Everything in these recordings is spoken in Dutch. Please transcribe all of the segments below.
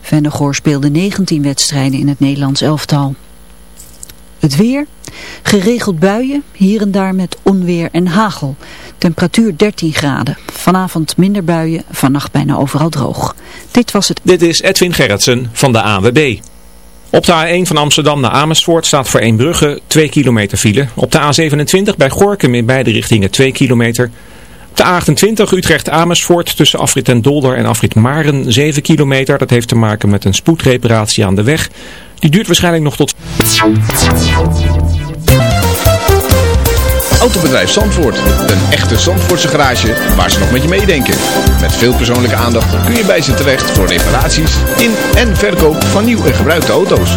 Vennegoor speelde 19 wedstrijden in het Nederlands elftal. Het weer, geregeld buien, hier en daar met onweer en hagel. Temperatuur 13 graden. Vanavond minder buien, vannacht bijna overal droog. Dit was het. Dit is Edwin Gerritsen van de AWB. Op de A1 van Amsterdam naar Amersfoort staat voor Eembrugge 2 kilometer file. Op de A27 bij Gorkum in beide richtingen 2 kilometer. De A28 Utrecht-Amersfoort tussen afrit en Dolder en afrit Maren 7 kilometer. Dat heeft te maken met een spoedreparatie aan de weg. Die duurt waarschijnlijk nog tot... Autobedrijf Zandvoort. Een echte Zandvoortse garage waar ze nog met je meedenken. Met veel persoonlijke aandacht kun je bij ze terecht voor reparaties in en verkoop van nieuw en gebruikte auto's.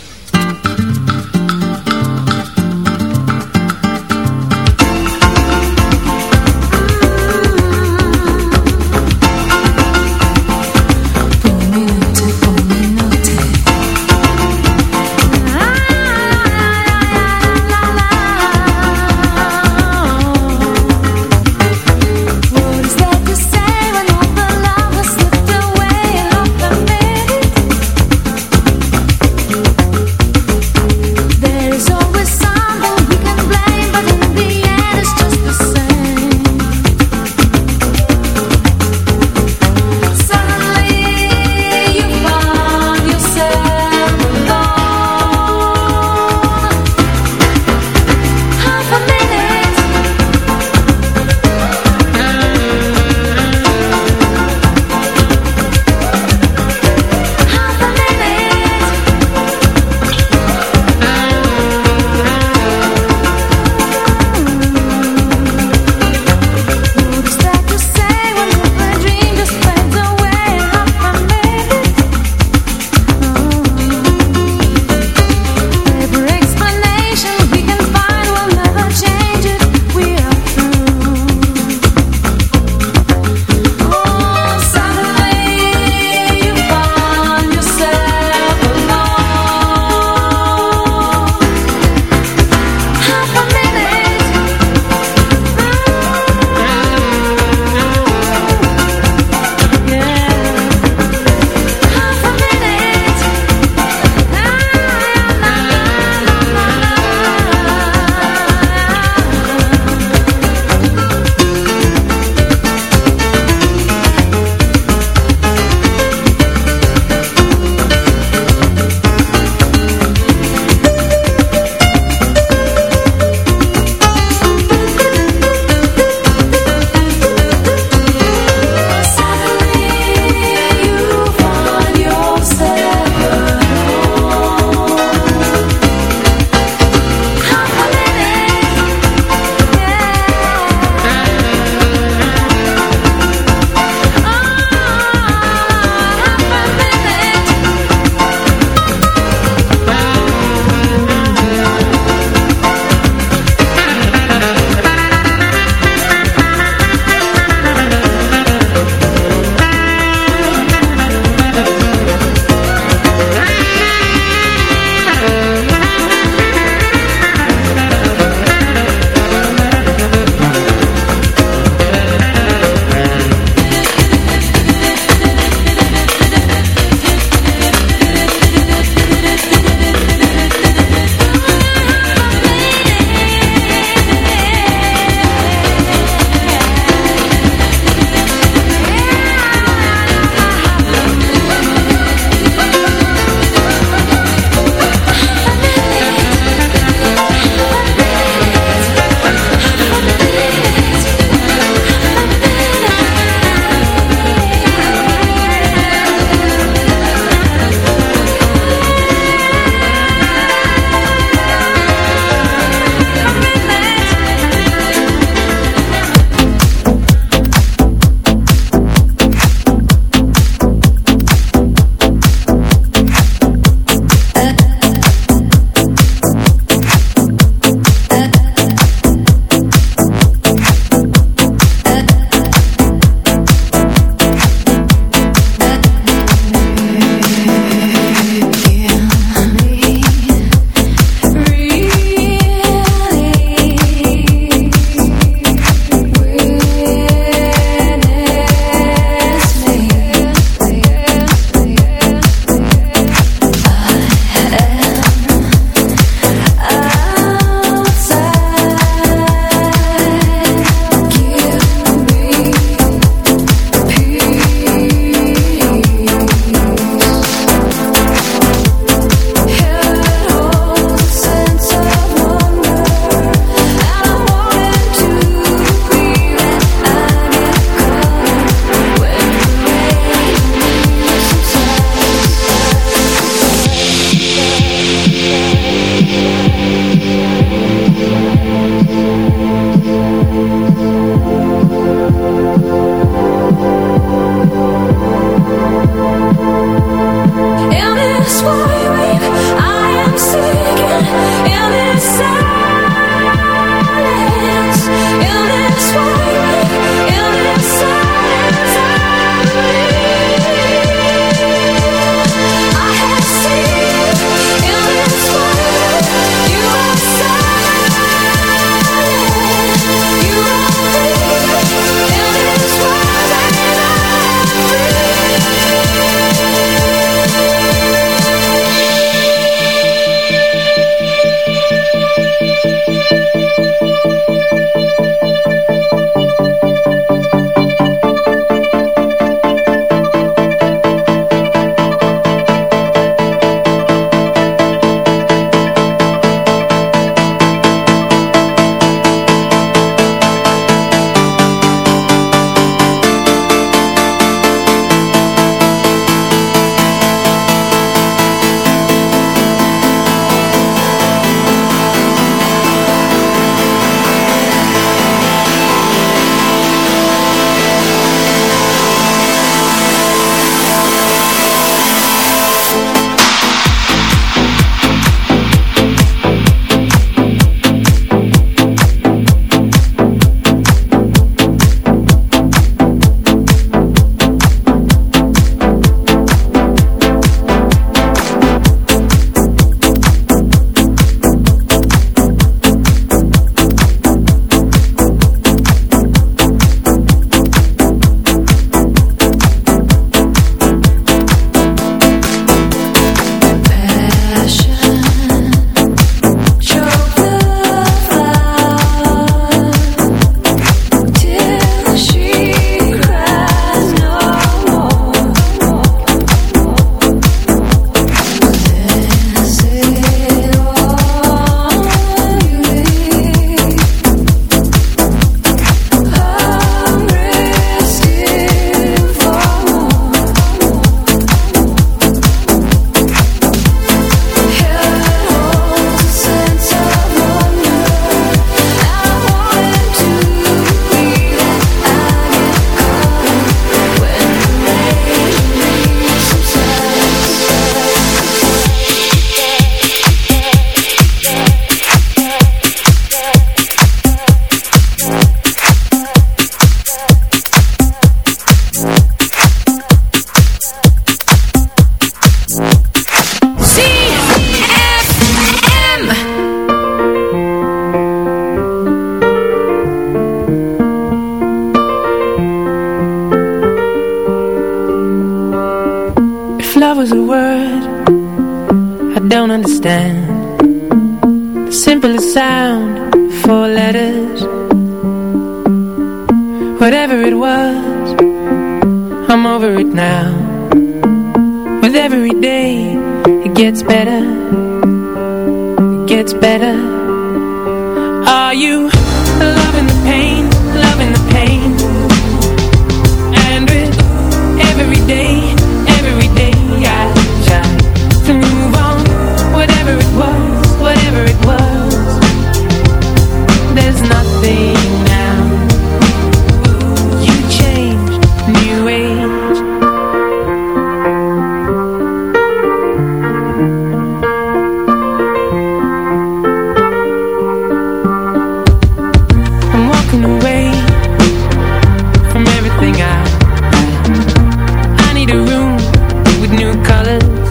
colors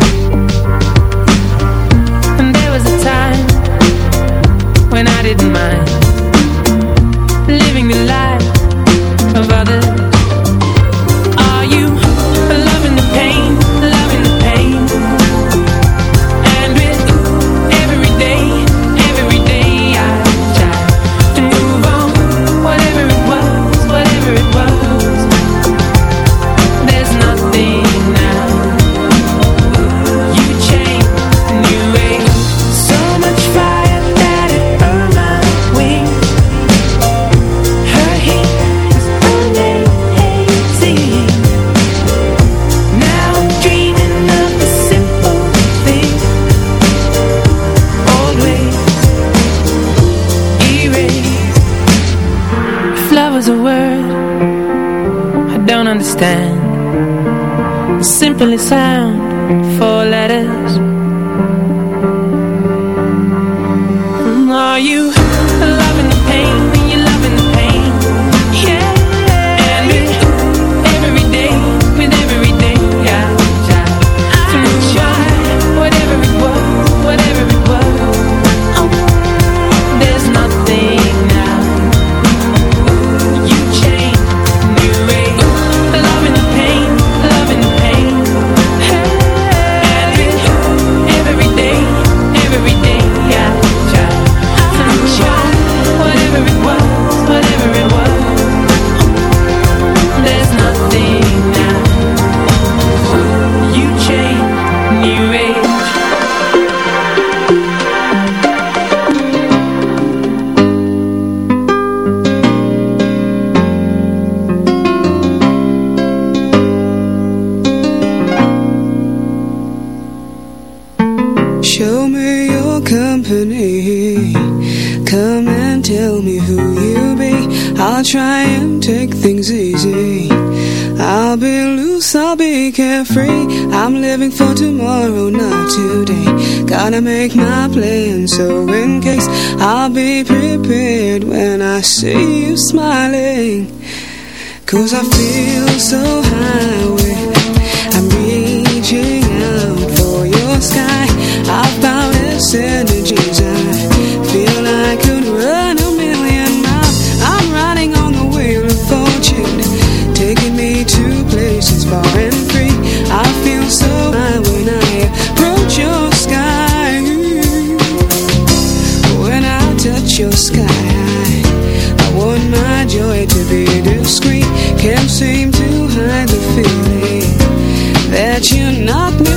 I make my plan So in case I'll be prepared When I see you smiling. Cause I feel so high I'm reaching out for your sky. I've bound and not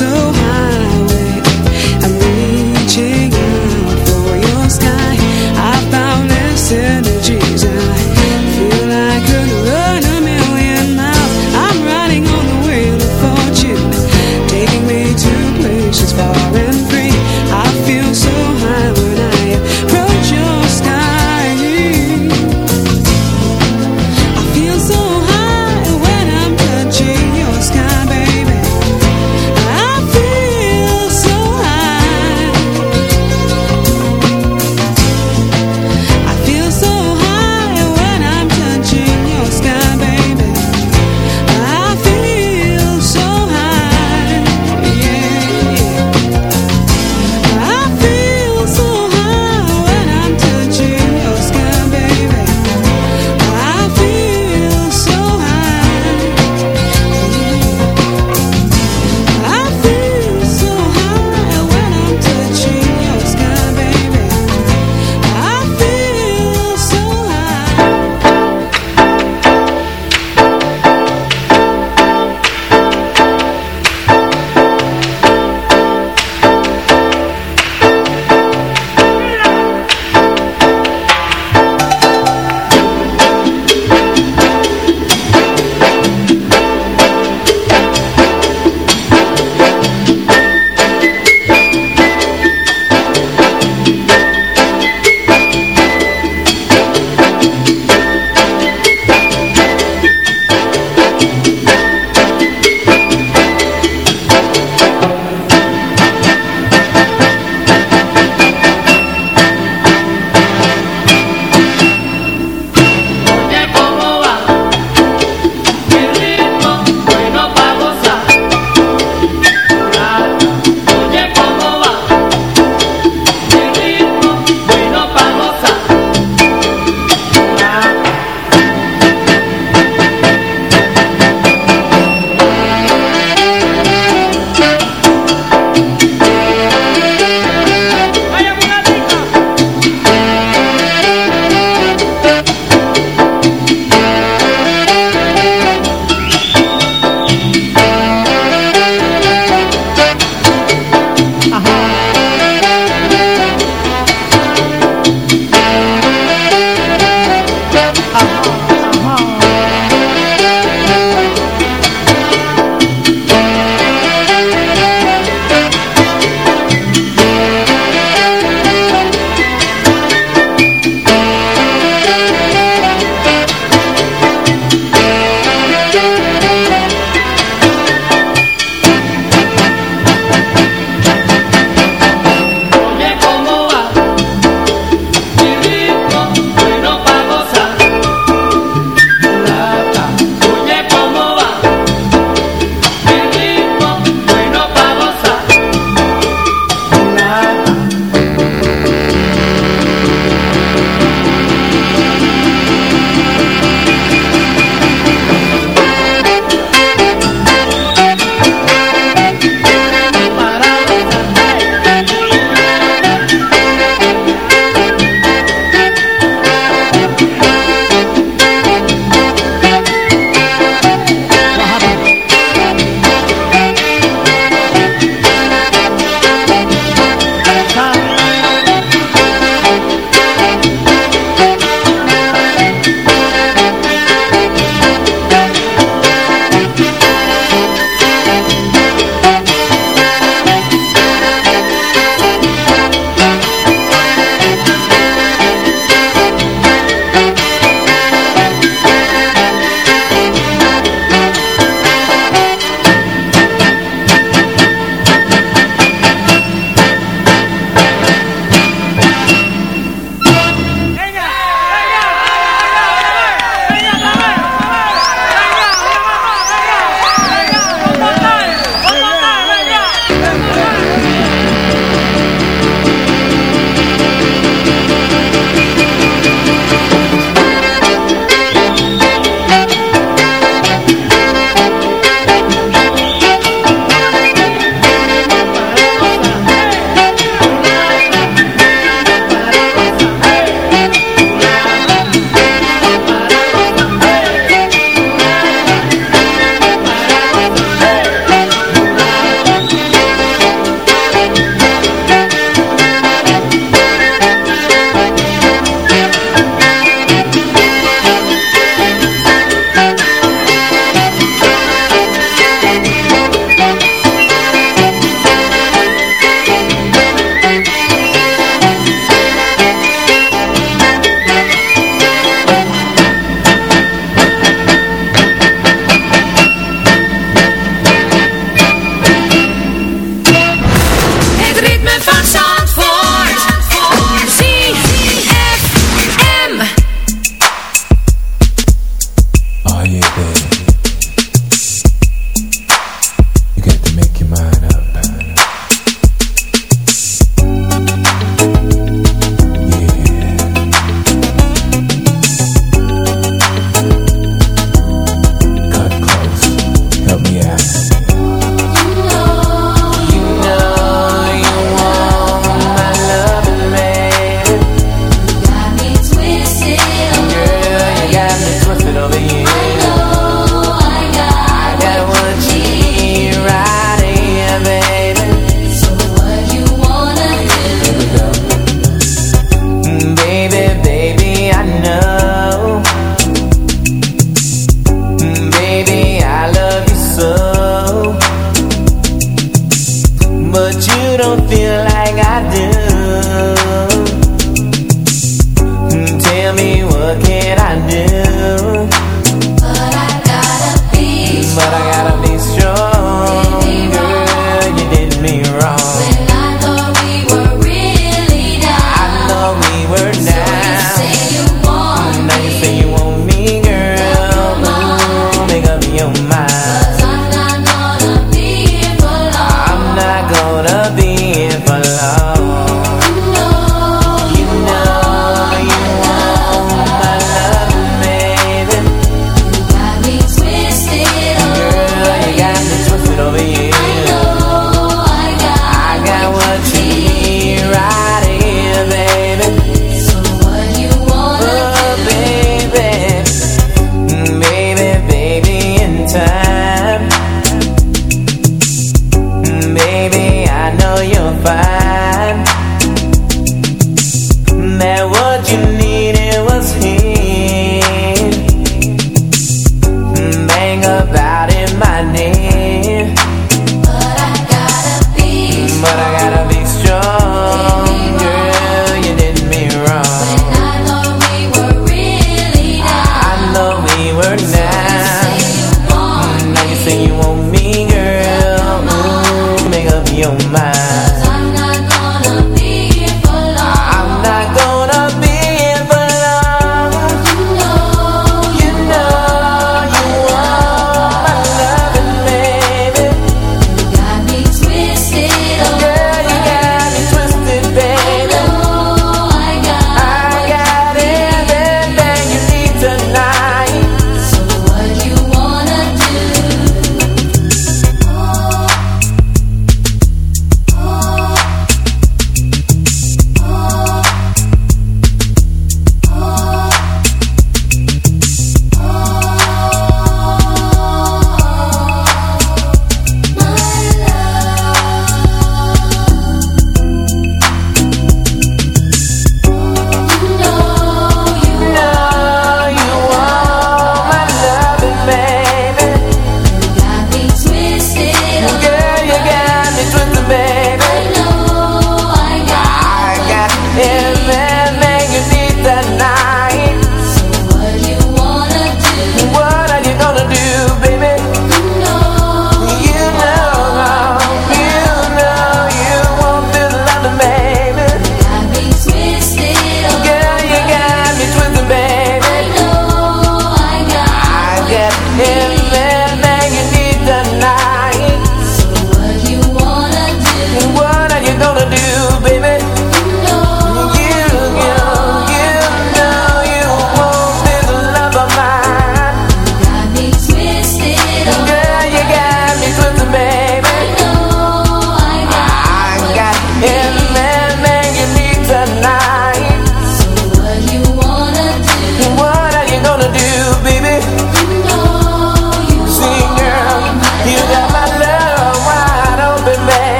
so high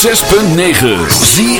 6.9. Zie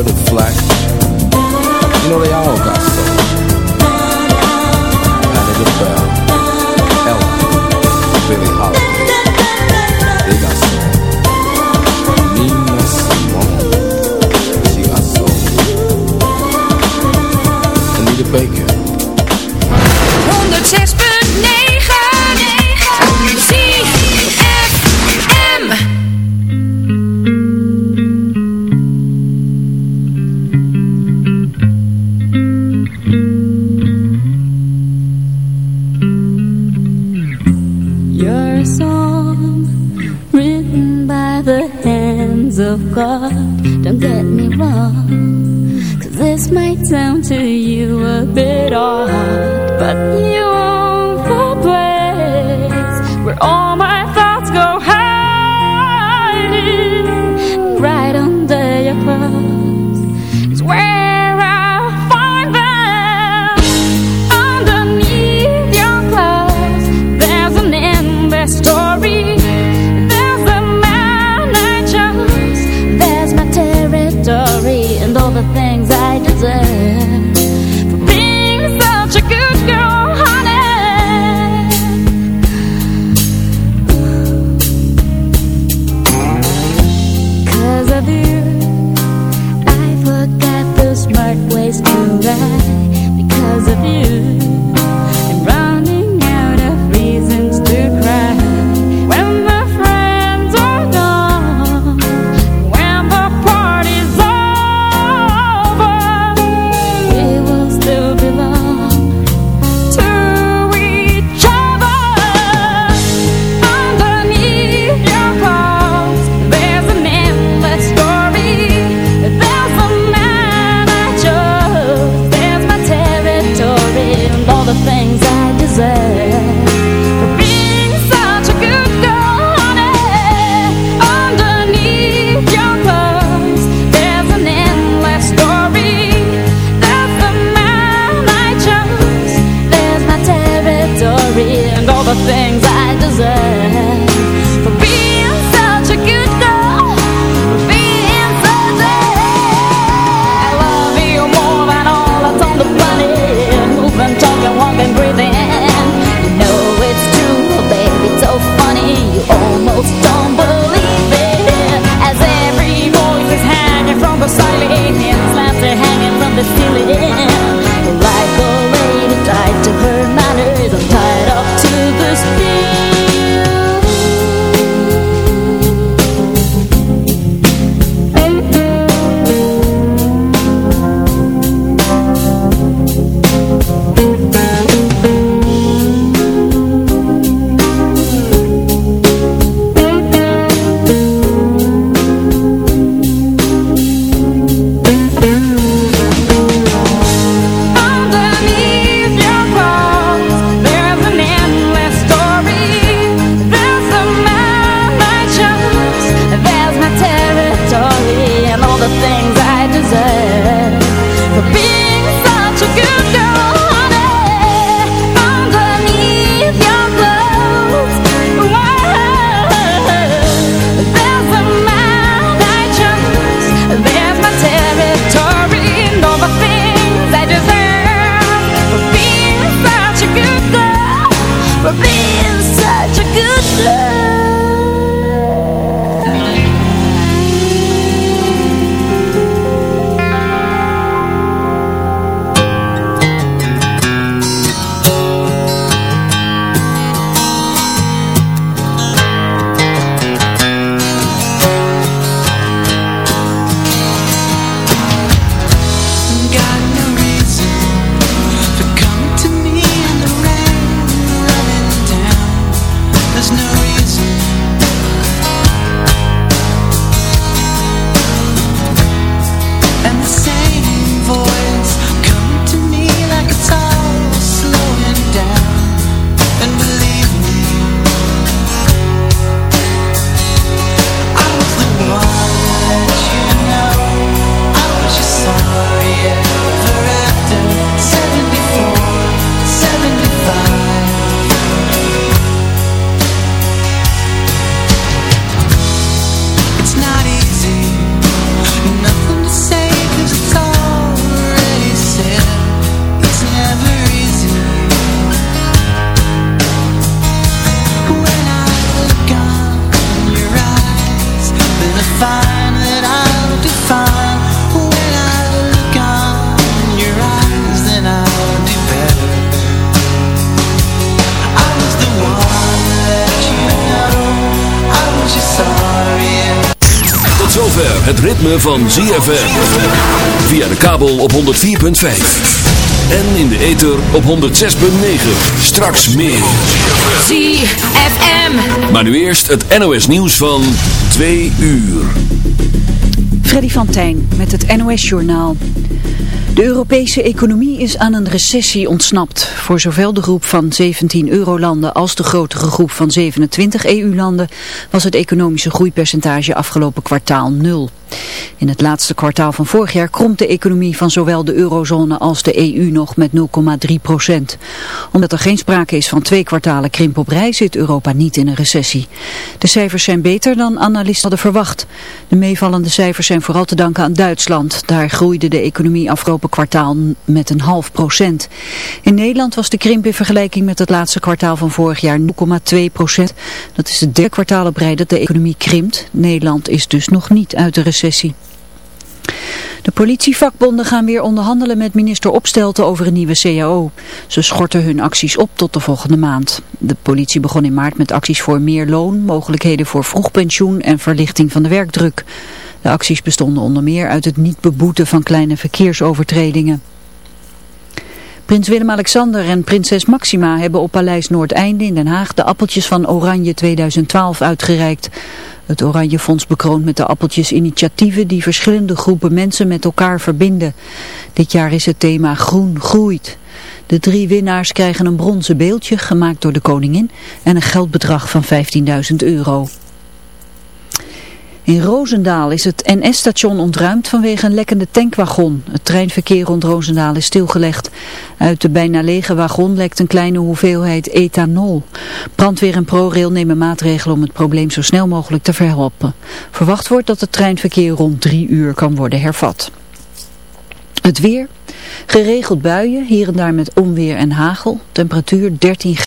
the flag. Van ZFM. Via de kabel op 104.5. En in de ether op 106.9. Straks meer. ZFM. Maar nu eerst het NOS nieuws van 2 uur. Freddy van Tijn met het NOS-journaal. De Europese economie is aan een recessie ontsnapt. Voor zowel de groep van 17 eurolanden als de grotere groep van 27 EU-landen was het economische groeipercentage afgelopen kwartaal nul. In het laatste kwartaal van vorig jaar kromp de economie van zowel de eurozone als de EU nog met 0,3 procent. Omdat er geen sprake is van twee kwartalen krimp op rij zit Europa niet in een recessie. De cijfers zijn beter dan analisten hadden verwacht. De meevallende cijfers zijn vooral te danken aan Duitsland. Daar groeide de economie afgelopen kwartaal met een half procent. In Nederland was de krimp in vergelijking met het laatste kwartaal van vorig jaar 0,2 procent. Dat is de derde kwartaal op rij dat de economie krimpt. Nederland is dus nog niet uit de recessie. De politievakbonden gaan weer onderhandelen met minister Opstelten over een nieuwe CAO. Ze schorten hun acties op tot de volgende maand. De politie begon in maart met acties voor meer loon, mogelijkheden voor vroegpensioen en verlichting van de werkdruk. De acties bestonden onder meer uit het niet beboeten van kleine verkeersovertredingen. Prins Willem-Alexander en prinses Maxima hebben op Paleis Noordeinde in Den Haag de appeltjes van Oranje 2012 uitgereikt. Het Oranje Fonds bekroont met de appeltjes initiatieven die verschillende groepen mensen met elkaar verbinden. Dit jaar is het thema Groen groeit. De drie winnaars krijgen een bronzen beeldje gemaakt door de koningin en een geldbedrag van 15.000 euro. In Roosendaal is het NS-station ontruimd vanwege een lekkende tankwagon. Het treinverkeer rond Roosendaal is stilgelegd. Uit de bijna lege wagon lekt een kleine hoeveelheid ethanol. Brandweer en ProRail nemen maatregelen om het probleem zo snel mogelijk te verhelpen. Verwacht wordt dat het treinverkeer rond drie uur kan worden hervat. Het weer. Geregeld buien, hier en daar met onweer en hagel. Temperatuur 13 graden.